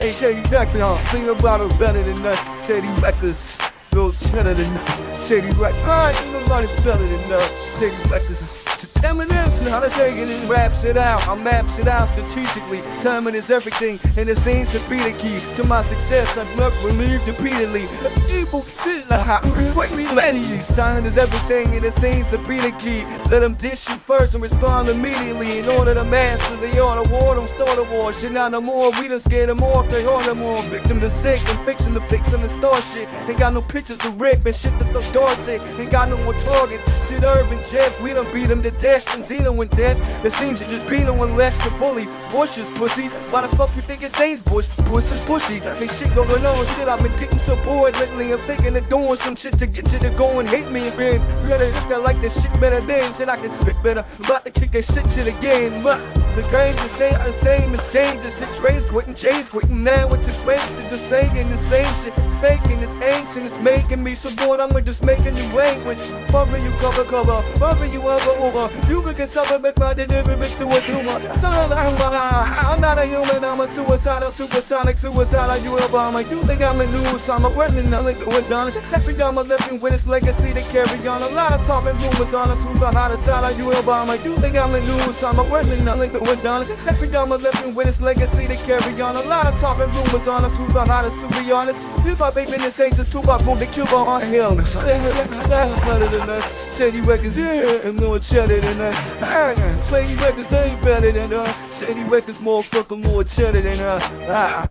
Hey, Shady Records, uh, sing about it better than us. Shady Records, no cheddar than us. Shady Records, alright, nobody better than us. Shady Records. Eminem, how to take it and raps it out. I maps it out strategically. Timing is everything, and it seems to be the key to my success. I've never relieved repeatedly. Evil shit, like wait me. Timing is everything, and it seems to be the key. Let them dish you first and respond immediately. In order to master the art of war, don't start a war. Shit, not no more. We done scared them off. They order more. Victim to sick and fiction to fix and the star shit. Ain't got no pictures to rip and shit that the dark sick. Ain't got no more targets. Shit, Urban Jeff, we done beat them to death. And Zeno went dead. It seems you just beat no one left to bully. Bush is pussy. Why the fuck you think it's stays Bush? Bush is pushy. Ain't shit going on. Shit, I've been getting so bored lately. I'm thinking of doing some shit to get you to go and hate me again. You gotta hit that like this shit better than shit. I can spit better. About to kick that shit shit again. But the game's the same, the same as changes. Shit, Dre's quitting, Jay's quitting. Now it's just wasted. The same and the same shit. It's faking, it's making me so bored. I'm just making you language. Bumping you cover, cover. Bumping you over, uh, over. You get something, make my delivery through a tumor. Uh, I'm not a human, I'm a suicidal, supersonic, suicidal. You Obama. You think I'm a news, I'm a working, nothing. Every I'm a living with its legacy to carry on. A lot of talking rumors on us, who's on how to side, you Obama. You think I'm a news, I'm a working, nothing. Every I'm a living with its legacy to carry on. A lot of talking rumors on us, who's on how to, to be honest. You thought baby in the is too much, boom, the Cuba on hell. Better than us. Shady Records, yeah, and more cheddar than us. Shady Records, they ain't better than us. Shady Records, more fucking more cheddar than us. Ah.